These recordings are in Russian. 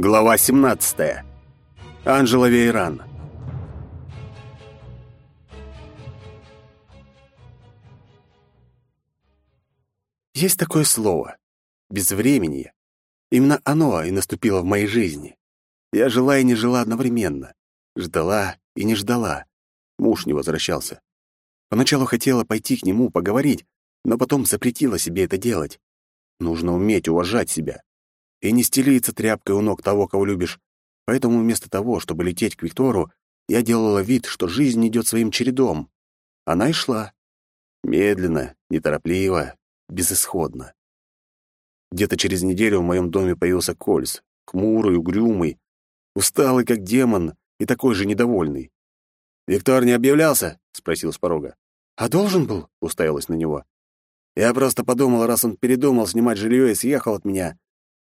Глава 17. Анжела Вейран. Есть такое слово — безвременье. Именно оно и наступило в моей жизни. Я жила и не жила одновременно. Ждала и не ждала. Муж не возвращался. Поначалу хотела пойти к нему поговорить, но потом запретила себе это делать. Нужно уметь уважать себя и не стелиться тряпкой у ног того, кого любишь. Поэтому вместо того, чтобы лететь к Виктору, я делала вид, что жизнь идет своим чередом. Она и шла. Медленно, неторопливо, безысходно. Где-то через неделю в моем доме появился Кольс, хмурый, угрюмый, усталый, как демон, и такой же недовольный. «Виктор не объявлялся?» — спросил с порога. «А должен был?» — уставилась на него. «Я просто подумал, раз он передумал снимать жилье и съехал от меня,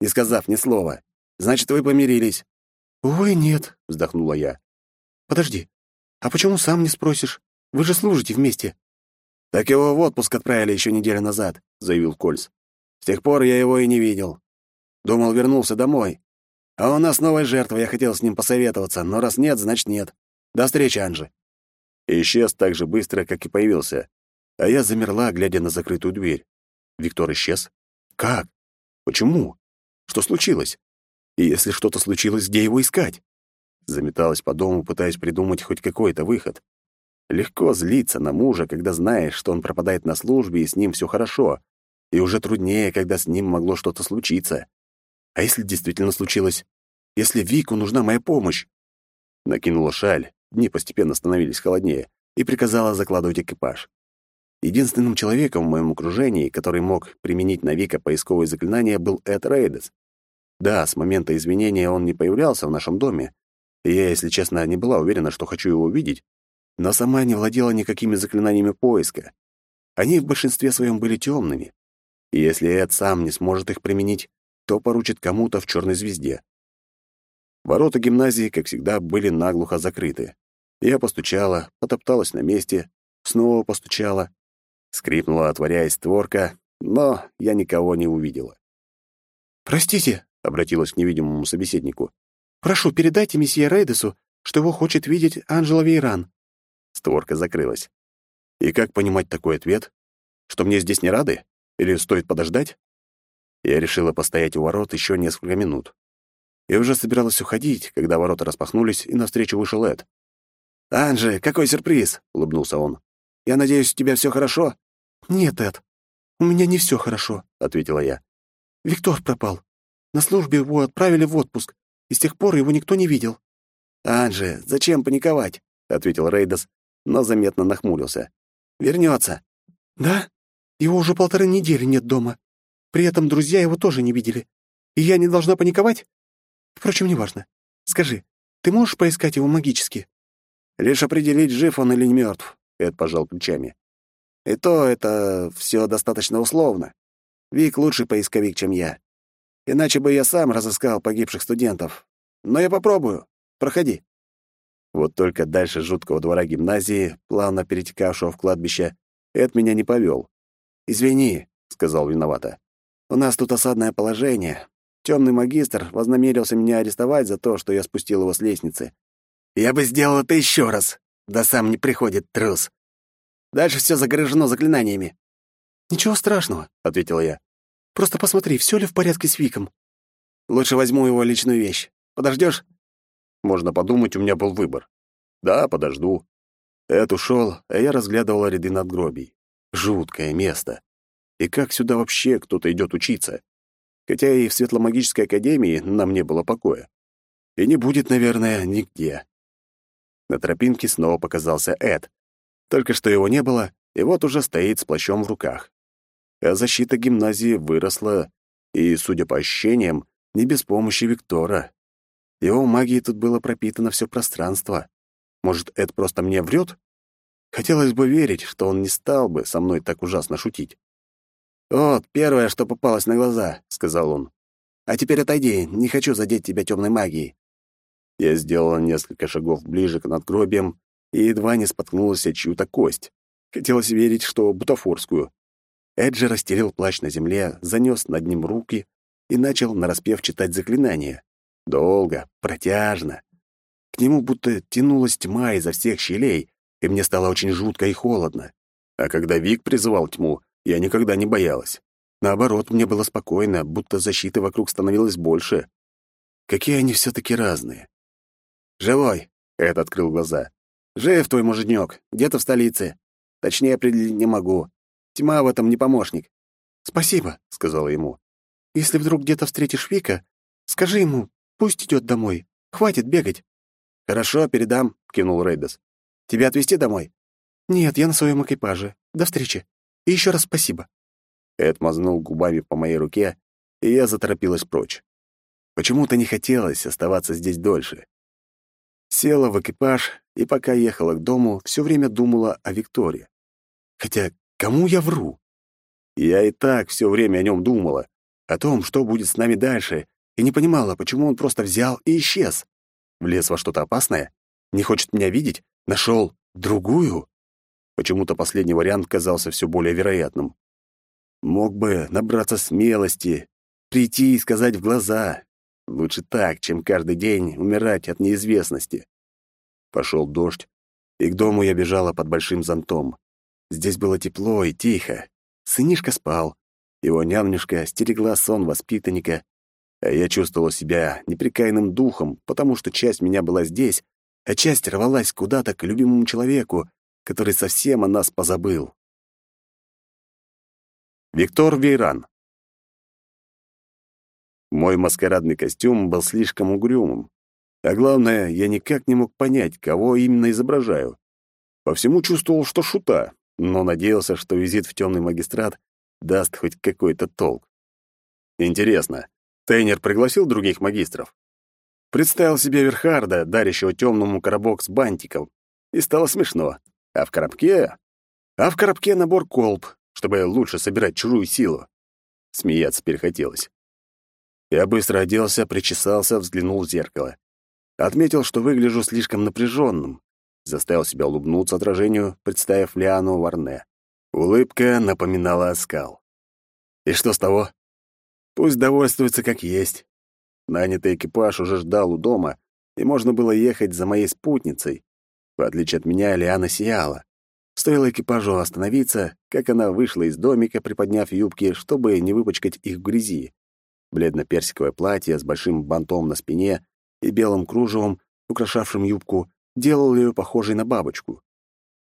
не сказав ни слова. Значит, вы помирились». «Ой, нет», — вздохнула я. «Подожди, а почему сам не спросишь? Вы же служите вместе». «Так его в отпуск отправили еще неделю назад», — заявил Кольц. «С тех пор я его и не видел. Думал, вернулся домой. А у нас новая жертва, я хотел с ним посоветоваться, но раз нет, значит нет. До встречи, Анжи». И исчез так же быстро, как и появился. А я замерла, глядя на закрытую дверь. Виктор исчез? Как? Почему? Что случилось? И если что-то случилось, где его искать? Заметалась по дому, пытаясь придумать хоть какой-то выход. Легко злиться на мужа, когда знаешь, что он пропадает на службе и с ним все хорошо. И уже труднее, когда с ним могло что-то случиться. А если действительно случилось? Если Вику нужна моя помощь? Накинула шаль, дни постепенно становились холоднее, и приказала закладывать экипаж. Единственным человеком в моем окружении, который мог применить на Вика поисковое заклинание, был Эд Рейдес. Да, с момента изменения он не появлялся в нашем доме, и я, если честно, не была уверена, что хочу его увидеть, но сама не владела никакими заклинаниями поиска. Они в большинстве своем были темными, и если Эд сам не сможет их применить, то поручит кому-то в черной звезде. Ворота гимназии, как всегда, были наглухо закрыты. Я постучала, потопталась на месте, снова постучала. Скрипнула, отворяясь створка, но я никого не увидела. «Простите», — обратилась к невидимому собеседнику. «Прошу, передайте месье Рейдесу, что его хочет видеть Анжела Вейран». Створка закрылась. И как понимать такой ответ? Что мне здесь не рады? Или стоит подождать? Я решила постоять у ворот еще несколько минут. И уже собиралась уходить, когда ворота распахнулись, и навстречу вышел Эд. «Анжи, какой сюрприз!» — улыбнулся он. «Я надеюсь, у тебя все хорошо?» «Нет, Эд, у меня не все хорошо», — ответила я. «Виктор пропал. На службе его отправили в отпуск, и с тех пор его никто не видел». «Анже, зачем паниковать?» — ответил Рейдас, но заметно нахмурился. «Вернется». «Да? Его уже полторы недели нет дома. При этом друзья его тоже не видели. И я не должна паниковать? Впрочем, неважно. Скажи, ты можешь поискать его магически?» «Лишь определить, жив он или мертв», — Эд пожал плечами. «И то это все достаточно условно. Вик лучший поисковик, чем я. Иначе бы я сам разыскал погибших студентов. Но я попробую. Проходи». Вот только дальше жуткого двора гимназии, плавно перетекавшего в кладбище, Эд меня не повел. «Извини», — сказал виновато. «У нас тут осадное положение. Темный магистр вознамерился меня арестовать за то, что я спустил его с лестницы. Я бы сделал это еще раз. Да сам не приходит трус. Дальше все загорожено заклинаниями». «Ничего страшного», — ответила я. Просто посмотри, все ли в порядке с Виком. Лучше возьму его личную вещь. Подождешь? Можно подумать, у меня был выбор. Да, подожду. Эд ушел, а я разглядывал ряды надгробий. Жуткое место. И как сюда вообще кто-то идет учиться? Хотя и в Светломагической академии нам не было покоя. И не будет, наверное, нигде. На тропинке снова показался Эд. Только что его не было, и вот уже стоит с плащом в руках а защита гимназии выросла, и, судя по ощущениям, не без помощи Виктора. Его магией тут было пропитано все пространство. Может, это просто мне врет? Хотелось бы верить, что он не стал бы со мной так ужасно шутить. «Вот, первое, что попалось на глаза», — сказал он. «А теперь отойди, не хочу задеть тебя темной магией». Я сделала несколько шагов ближе к надгробиям и едва не споткнулась о чью-то кость. Хотелось верить, что бутафорскую. Эджи растерял плащ на земле, занес над ним руки и начал нараспев читать заклинание. Долго, протяжно. К нему будто тянулась тьма изо всех щелей, и мне стало очень жутко и холодно. А когда Вик призывал тьму, я никогда не боялась. Наоборот, мне было спокойно, будто защиты вокруг становилось больше. Какие они все таки разные. «Живой!» — Эд открыл глаза. «Жив твой муженек, где-то в столице. Точнее определить не могу. Тьма в этом не помощник». «Спасибо», — сказала ему. «Если вдруг где-то встретишь Вика, скажи ему, пусть идет домой. Хватит бегать». «Хорошо, передам», — кивнул Рейдес. «Тебя отвезти домой?» «Нет, я на своем экипаже. До встречи. И еще раз спасибо». Эд мазнул губами по моей руке, и я заторопилась прочь. Почему-то не хотелось оставаться здесь дольше. Села в экипаж, и пока ехала к дому, все время думала о Викторе. Хотя кому я вру? Я и так все время о нем думала, о том, что будет с нами дальше, и не понимала, почему он просто взял и исчез. Влез во что-то опасное? Не хочет меня видеть? Нашел другую? Почему-то последний вариант казался все более вероятным. Мог бы набраться смелости, прийти и сказать в глаза, Лучше так, чем каждый день умирать от неизвестности. Пошел дождь, и к дому я бежала под большим зонтом. Здесь было тепло и тихо. Сынишка спал. Его нянюшка стерегла сон воспитанника, а я чувствовала себя непрекаянным духом, потому что часть меня была здесь, а часть рвалась куда-то к любимому человеку, который совсем о нас позабыл. Виктор Вейран мой маскарадный костюм был слишком угрюмым. А главное, я никак не мог понять, кого именно изображаю. По всему чувствовал, что шута, но надеялся, что визит в темный магистрат даст хоть какой-то толк. Интересно, Тейнер пригласил других магистров? Представил себе Верхарда, дарящего темному коробок с бантиком, и стало смешно. А в коробке... А в коробке набор колб, чтобы лучше собирать чужую силу. Смеяться перехотелось. Я быстро оделся, причесался, взглянул в зеркало. Отметил, что выгляжу слишком напряженным. Заставил себя улыбнуться отражению, представив Лиану Варне. Улыбка напоминала оскал. И что с того? Пусть довольствуется как есть. Нанятый экипаж уже ждал у дома, и можно было ехать за моей спутницей. В отличие от меня, Лиана сияла. Стоило экипажу остановиться, как она вышла из домика, приподняв юбки, чтобы не выпачкать их в грязи бледно-персиковое платье с большим бантом на спине и белым кружевом, украшавшим юбку, делал ее похожей на бабочку.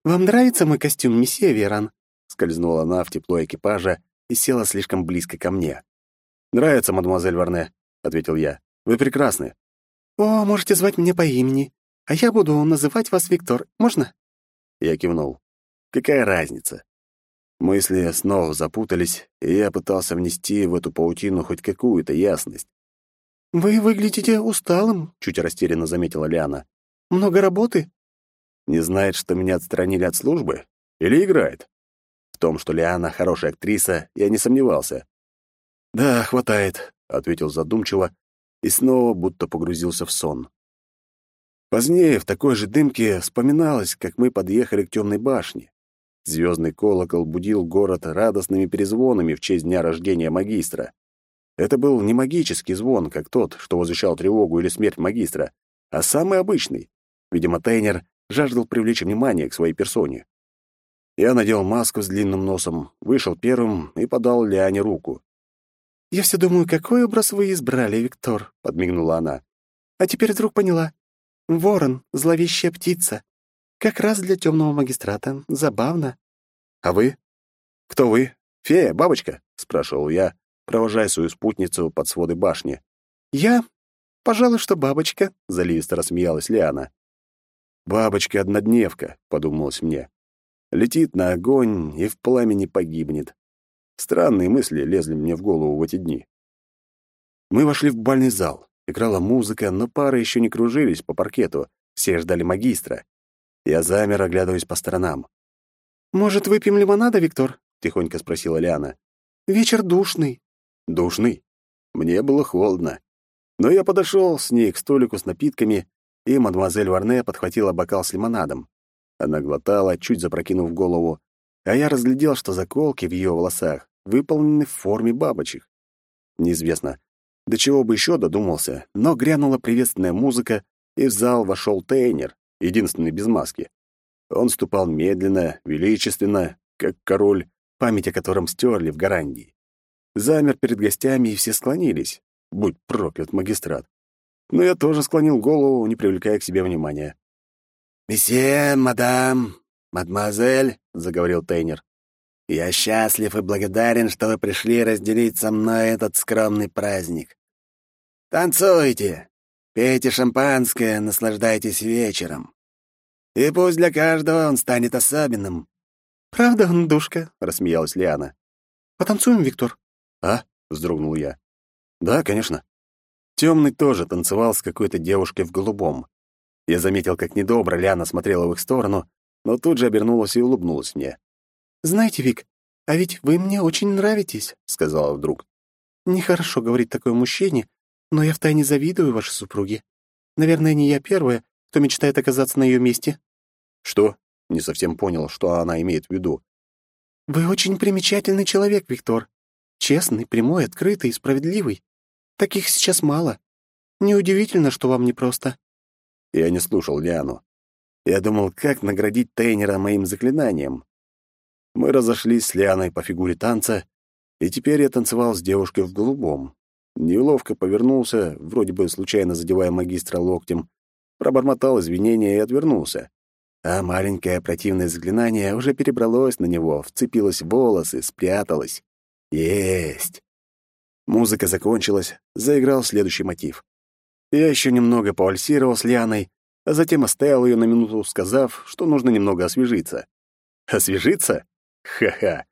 «Вам нравится мой костюм, месье Веран?» Скользнула она в тепло экипажа и села слишком близко ко мне. «Нравится, мадемуазель Варне», — ответил я. «Вы прекрасны». «О, можете звать меня по имени, а я буду называть вас Виктор. Можно?» Я кивнул. «Какая разница? Мысли снова запутались, и я пытался внести в эту паутину хоть какую-то ясность. «Вы выглядите усталым», — чуть растерянно заметила Лиана. «Много работы?» Не знает, что меня отстранили от службы? Или играет? В том, что Лиана хорошая актриса, я не сомневался. «Да, хватает», — ответил задумчиво и снова будто погрузился в сон. Позднее в такой же дымке вспоминалось, как мы подъехали к темной башне. Звездный колокол будил город радостными перезвонами в честь дня рождения магистра. Это был не магический звон, как тот, что возвещал тревогу или смерть магистра, а самый обычный. Видимо, Тейнер жаждал привлечь внимание к своей персоне. Я надел маску с длинным носом, вышел первым и подал Лиане руку. «Я все думаю, какой образ вы избрали, Виктор», — подмигнула она. «А теперь вдруг поняла. Ворон — зловещая птица. Как раз для темного магистрата. Забавно. А вы? Кто вы? Фея, бабочка? спрашивал я, провожая свою спутницу под своды башни. Я? Пожалуй, что бабочка, заливисто рассмеялась Лиана. Бабочка-однодневка, подумалось мне. Летит на огонь и в пламени погибнет. Странные мысли лезли мне в голову в эти дни. Мы вошли в бальный зал. Играла музыка, но пары еще не кружились по паркету. Все ждали магистра. Я замер, оглядываясь по сторонам. «Может, выпьем лимонада, Виктор?» — тихонько спросила Лиана. «Вечер душный». «Душный?» Мне было холодно. Но я подошел с ней к столику с напитками, и мадемуазель Варне подхватила бокал с лимонадом. Она глотала, чуть запрокинув голову, а я разглядел, что заколки в ее волосах выполнены в форме бабочек. Неизвестно, До чего бы еще додумался, но грянула приветственная музыка, и в зал вошел Тейнер, единственный без маски. Он ступал медленно, величественно, как король, память о котором стерли в Гарандии. Замер перед гостями, и все склонились. Будь проклят, магистрат. Но я тоже склонил голову, не привлекая к себе внимания. «Месье, мадам, мадемуазель», — заговорил Тейнер, — «я счастлив и благодарен, что вы пришли разделить со мной этот скромный праздник. Танцуйте, пейте шампанское, наслаждайтесь вечером. И пусть для каждого он станет особенным». «Правда он душка?» — рассмеялась Лиана. «Потанцуем, Виктор?» «А?» — вздрогнул я. «Да, конечно». Темный тоже танцевал с какой-то девушкой в голубом. Я заметил, как недобро Лиана смотрела в их сторону, но тут же обернулась и улыбнулась мне. «Знаете, Вик, а ведь вы мне очень нравитесь», — сказала вдруг. «Нехорошо говорить такое мужчине, но я втайне завидую вашей супруге. Наверное, не я первая, кто мечтает оказаться на ее месте». «Что?» — не совсем понял, что она имеет в виду. «Вы очень примечательный человек, Виктор. Честный, прямой, открытый и справедливый. Таких сейчас мало. Неудивительно, что вам непросто». Я не слушал Лиану. Я думал, как наградить Тейнера моим заклинанием. Мы разошлись с Лианой по фигуре танца, и теперь я танцевал с девушкой в голубом. Неловко повернулся, вроде бы случайно задевая магистра локтем, пробормотал извинения и отвернулся а маленькое противное заклинание уже перебралось на него, вцепилось в волосы, спряталось. Есть! Музыка закончилась, заиграл следующий мотив. Я еще немного повальсировал с Лианой, а затем оставил ее на минуту, сказав, что нужно немного освежиться. Освежиться? Ха-ха!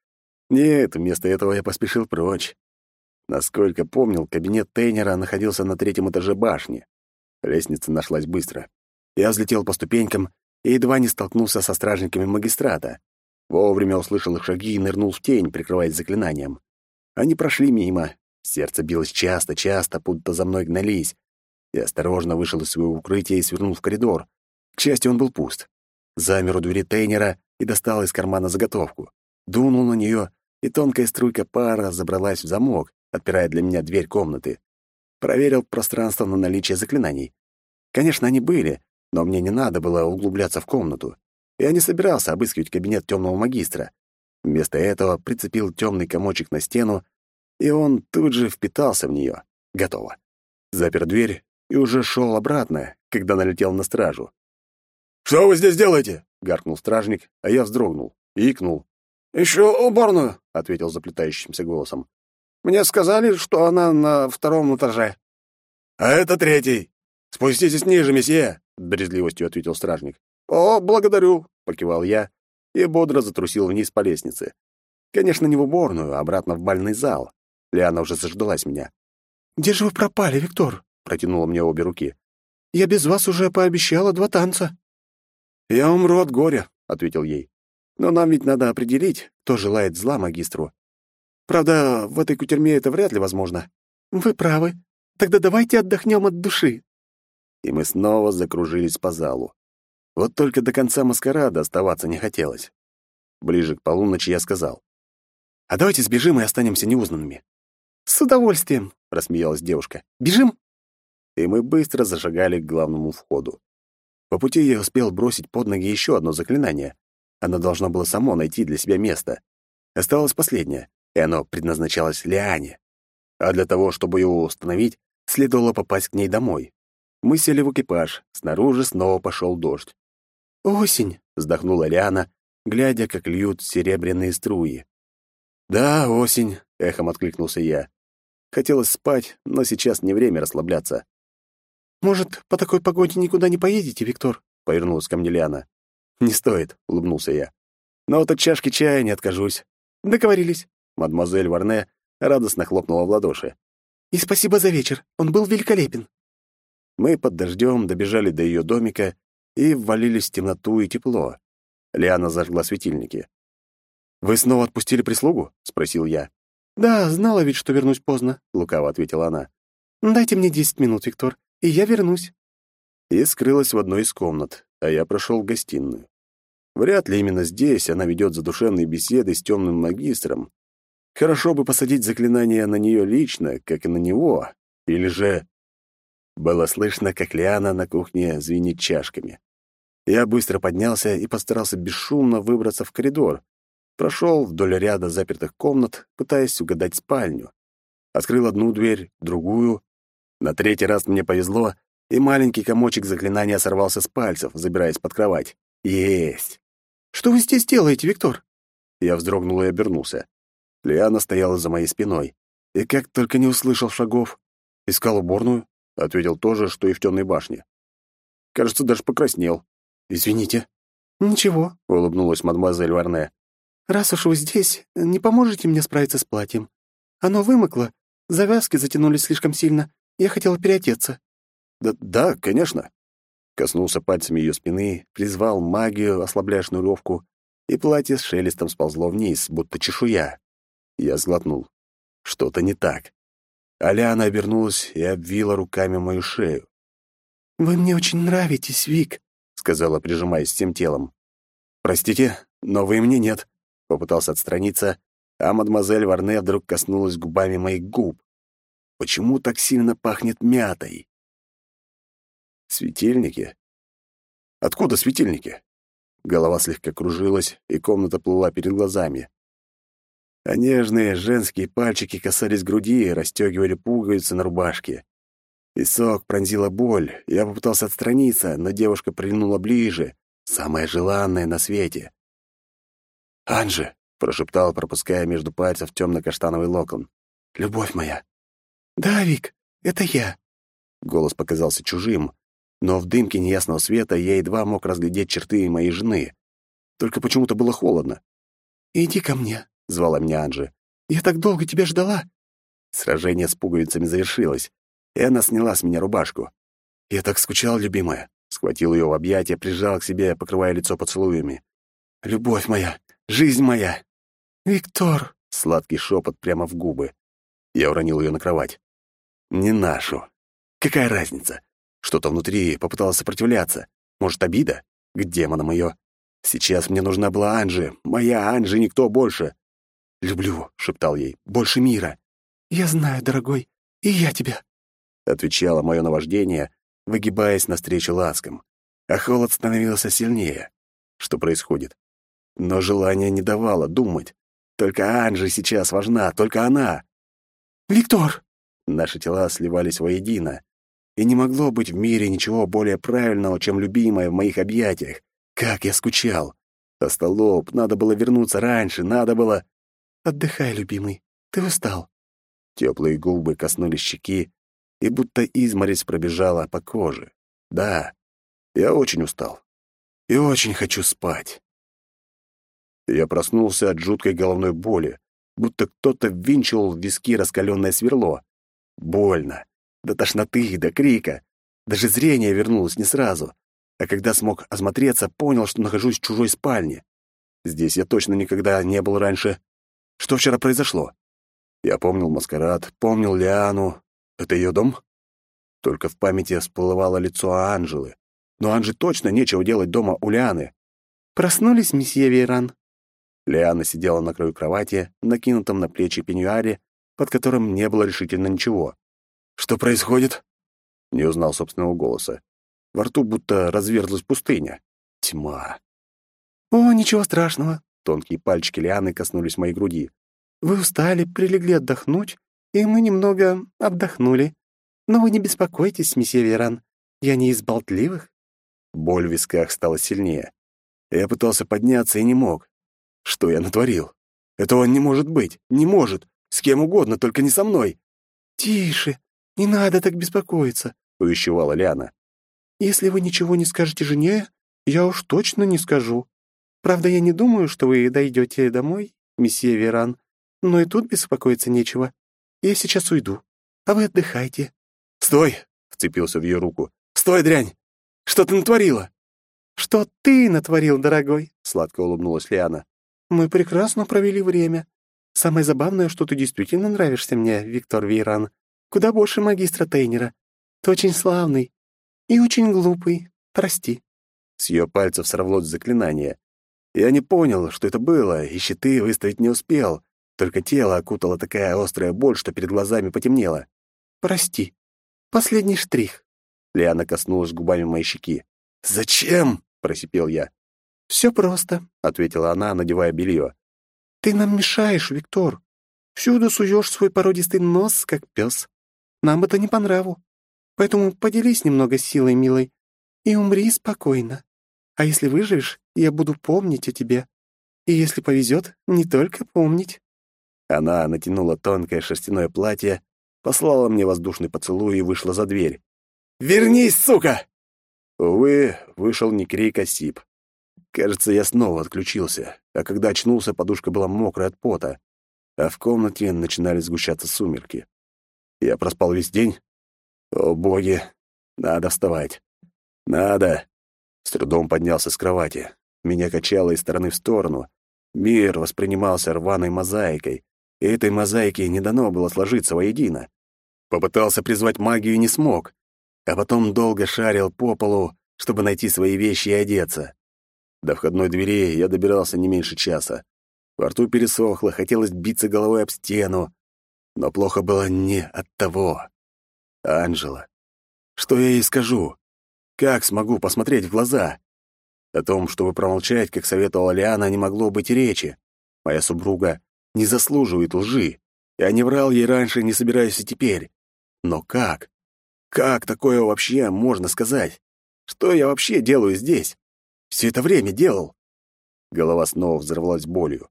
Нет, вместо этого я поспешил прочь. Насколько помнил, кабинет Тейнера находился на третьем этаже башни. Лестница нашлась быстро. Я взлетел по ступенькам и едва не столкнулся со стражниками магистрата. Вовремя услышал их шаги и нырнул в тень, прикрываясь заклинанием. Они прошли мимо. Сердце билось часто-часто, будто за мной гнались. Я осторожно вышел из своего укрытия и свернул в коридор. К счастью, он был пуст. Замер у двери Тейнера и достал из кармана заготовку. Дунул на нее, и тонкая струйка пара забралась в замок, отпирая для меня дверь комнаты. Проверил пространство на наличие заклинаний. Конечно, они были, но мне не надо было углубляться в комнату. Я не собирался обыскивать кабинет темного магистра. Вместо этого прицепил темный комочек на стену, и он тут же впитался в нее. Готово. Запер дверь и уже шел обратно, когда налетел на стражу. «Что вы здесь делаете?» — гаркнул стражник, а я вздрогнул, икнул. «Еще уборную», — ответил заплетающимся голосом. «Мне сказали, что она на втором этаже». «А это третий. Спуститесь ниже, месье», — брезгливостью ответил стражник. «О, благодарю!» — покивал я и бодро затрусил вниз по лестнице. Конечно, не в уборную, а обратно в бальный зал. Лиана уже заждалась меня. «Где же вы пропали, Виктор?» — протянула мне обе руки. «Я без вас уже пообещала два танца». «Я умру от горя», — ответил ей. «Но нам ведь надо определить, кто желает зла магистру. Правда, в этой кутерьме это вряд ли возможно». «Вы правы. Тогда давайте отдохнем от души», и мы снова закружились по залу. Вот только до конца маскарада оставаться не хотелось. Ближе к полуночи я сказал. «А давайте сбежим и останемся неузнанными». «С удовольствием», — рассмеялась девушка. «Бежим?» И мы быстро зашагали к главному входу. По пути я успел бросить под ноги еще одно заклинание. Оно должно было само найти для себя место. Осталось последнее, и оно предназначалось Лиане. А для того, чтобы его установить, следовало попасть к ней домой. Мы сели в экипаж. Снаружи снова пошел дождь. «Осень!» — вздохнула Лиана, глядя, как льют серебряные струи. «Да, осень!» — эхом откликнулся я. Хотелось спать, но сейчас не время расслабляться. «Может, по такой погоде никуда не поедете, Виктор?» — повернулась ко мне Лиана. «Не стоит», — улыбнулся я. «Но вот от чашки чая не откажусь». «Договорились». Мадемуазель Варне радостно хлопнула в ладоши. «И спасибо за вечер. Он был великолепен». Мы под дождем добежали до ее домика и ввалились в темноту и тепло. Лиана зажгла светильники. «Вы снова отпустили прислугу?» — спросил я. «Да, знала ведь, что вернусь поздно», — лукаво ответила она. «Дайте мне десять минут, Виктор, и я вернусь». И скрылась в одной из комнат, а я прошел в гостиную. Вряд ли именно здесь она ведет задушевные беседы с темным магистром. Хорошо бы посадить заклинание на нее лично, как и на него, Или же... Было слышно, как Лиана на кухне звенит чашками. Я быстро поднялся и постарался бесшумно выбраться в коридор. Прошел вдоль ряда запертых комнат, пытаясь угадать спальню. Открыл одну дверь, другую. На третий раз мне повезло, и маленький комочек заклинания сорвался с пальцев, забираясь под кровать. Есть! «Что вы здесь делаете, Виктор?» Я вздрогнул и обернулся. Лиана стояла за моей спиной. И как только не услышал шагов, искал уборную, ответил то же, что и в темной башне. Кажется, даже покраснел. «Извините». «Ничего», — улыбнулась мадемуазель Варне. «Раз уж вы здесь, не поможете мне справиться с платьем? Оно вымокло, завязки затянулись слишком сильно, я хотела переодеться». «Да, да, конечно». Коснулся пальцами ее спины, призвал магию, ослабляя шнуровку, и платье с шелестом сползло вниз, будто чешуя. Я сглотнул. Что-то не так. Аляна обернулась и обвила руками мою шею. «Вы мне очень нравитесь, Вик», — сказала, прижимаясь всем телом. «Простите, но вы мне нет», — попытался отстраниться, а мадемуазель Варне вдруг коснулась губами моих губ. «Почему так сильно пахнет мятой?» «Светильники? Откуда светильники?» Голова слегка кружилась, и комната плыла перед глазами. А нежные женские пальчики касались груди и расстегивали пуговицы на рубашке. Висок пронзила боль. Я попытался отстраниться, но девушка прильнула ближе, самая желанная на свете. «Анжи!» — прошептал, пропуская между пальцев темно-каштановый локон. «Любовь моя!» «Да, Вик, это я!» Голос показался чужим, но в дымке неясного света я едва мог разглядеть черты моей жены. Только почему-то было холодно. «Иди ко мне», — звала меня Анжи. «Я так долго тебя ждала». Сражение с пуговицами завершилось и она сняла с меня рубашку. «Я так скучал, любимая!» Схватил ее в объятия, прижал к себе, покрывая лицо поцелуями. «Любовь моя! Жизнь моя!» «Виктор!» — сладкий шепот прямо в губы. Я уронил ее на кровать. «Не нашу. Какая разница? Что-то внутри попыталось сопротивляться. Может, обида? К демонам ее. Сейчас мне нужна была Анжи. Моя Анжи, никто больше. «Люблю», — шептал ей, — «больше мира». «Я знаю, дорогой, и я тебя». — отвечало мое наваждение, выгибаясь навстречу ласкам. А холод становился сильнее. Что происходит? Но желание не давало думать. Только Анжи сейчас важна, только она. «Виктор!» Наши тела сливались воедино. И не могло быть в мире ничего более правильного, чем любимая в моих объятиях. Как я скучал! Остолоп, надо было вернуться раньше, надо было... «Отдыхай, любимый, ты устал». Теплые губы коснулись щеки, и будто изморозь пробежала по коже. Да, я очень устал. И очень хочу спать. Я проснулся от жуткой головной боли, будто кто-то ввинчивал в виски раскаленное сверло. Больно. До тошноты, до крика. Даже зрение вернулось не сразу. А когда смог осмотреться, понял, что нахожусь в чужой спальне. Здесь я точно никогда не был раньше. Что вчера произошло? Я помнил маскарад, помнил Лиану, это ее дом? Только в памяти всплывало лицо Анжелы. Но Анже точно нечего делать дома у Лианы. «Проснулись, месье Вейран?» Лиана сидела на краю кровати, накинутом на плечи пеньюаре, под которым не было решительно ничего. «Что происходит?» Не узнал собственного голоса. Во рту будто разверзлась пустыня. Тьма. «О, ничего страшного!» Тонкие пальчики Лианы коснулись моей груди. «Вы устали, прилегли отдохнуть, и мы немного отдохнули. Но вы не беспокойтесь, месье Веран, я не из болтливых». Боль в висках стала сильнее. Я пытался подняться и не мог. Что я натворил? Этого не может быть, не может. С кем угодно, только не со мной. «Тише, не надо так беспокоиться», — увещевала Ляна. «Если вы ничего не скажете жене, я уж точно не скажу. Правда, я не думаю, что вы дойдете домой, месье Веран, но и тут беспокоиться нечего. Я сейчас уйду, а вы отдыхайте». «Стой!» — вцепился в ее руку. «Стой, дрянь! Что ты натворила?» «Что ты натворил, дорогой?» — сладко улыбнулась Лиана. «Мы прекрасно провели время. Самое забавное, что ты действительно нравишься мне, Виктор Вейран. Куда больше магистра Тейнера. Ты очень славный и очень глупый. Прости». С ее пальцев сорвалось заклинание. Я не понял, что это было, и щиты выставить не успел, только тело окутала такая острая боль, что перед глазами потемнело. «Прости», Последний штрих». Лиана коснулась губами моей щеки. «Зачем?» — просипел я. «Все просто», — ответила она, надевая белье. «Ты нам мешаешь, Виктор. Всюду суешь свой породистый нос, как пес. Нам это не по нраву. Поэтому поделись немного силой, милой, и умри спокойно. А если выживешь, я буду помнить о тебе. И если повезет, не только помнить». Она натянула тонкое шерстяное платье, послала мне воздушный поцелуй и вышла за дверь. «Вернись, сука!» Увы, вышел не крик, а сип. Кажется, я снова отключился, а когда очнулся, подушка была мокрая от пота, а в комнате начинали сгущаться сумерки. Я проспал весь день? О, боги! Надо вставать. Надо! С трудом поднялся с кровати. Меня качало из стороны в сторону. Мир воспринимался рваной мозаикой, и этой мозаике не дано было сложиться воедино. Попытался призвать магию и не смог, а потом долго шарил по полу, чтобы найти свои вещи и одеться. До входной двери я добирался не меньше часа. Во рту пересохло, хотелось биться головой об стену. Но плохо было не от того. Анжела. Что я ей скажу? Как смогу посмотреть в глаза? О том, чтобы промолчать, как советовала Лиана, не могло быть речи. Моя супруга не заслуживает лжи. Я не врал ей раньше, не собираюсь и теперь. Но как? Как такое вообще можно сказать? Что я вообще делаю здесь? Все это время делал. Голова снова взорвалась болью.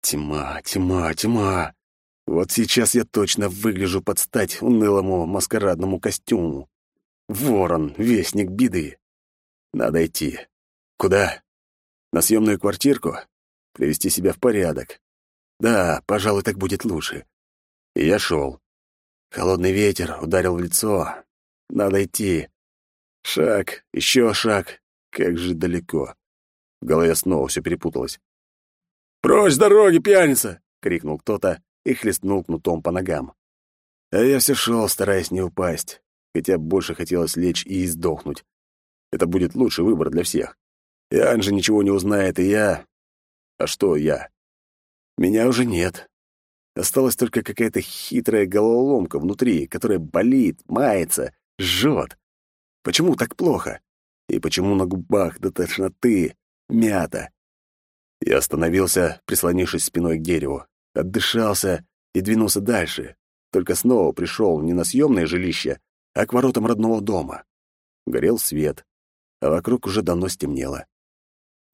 Тьма, тьма, тьма. Вот сейчас я точно выгляжу под стать унылому маскарадному костюму. Ворон, вестник беды. Надо идти. Куда? На съемную квартирку? Привести себя в порядок. Да, пожалуй, так будет лучше. И я шел. Холодный ветер ударил в лицо. Надо идти. Шаг, еще шаг. Как же далеко. В голове снова все перепуталось. «Прочь с дороги, пьяница!» — крикнул кто-то и хлестнул кнутом по ногам. А я все шел, стараясь не упасть, хотя больше хотелось лечь и издохнуть. Это будет лучший выбор для всех. И Анжи ничего не узнает, и я... А что я? Меня уже нет. Осталась только какая-то хитрая головоломка внутри, которая болит, мается, жжет. Почему так плохо? И почему на губах до тошноты мята? Я остановился, прислонившись спиной к дереву, отдышался и двинулся дальше. Только снова пришел не на съемное жилище, а к воротам родного дома. Горел свет, а вокруг уже давно стемнело.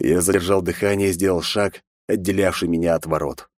Я задержал дыхание и сделал шаг, отделявший меня от ворот.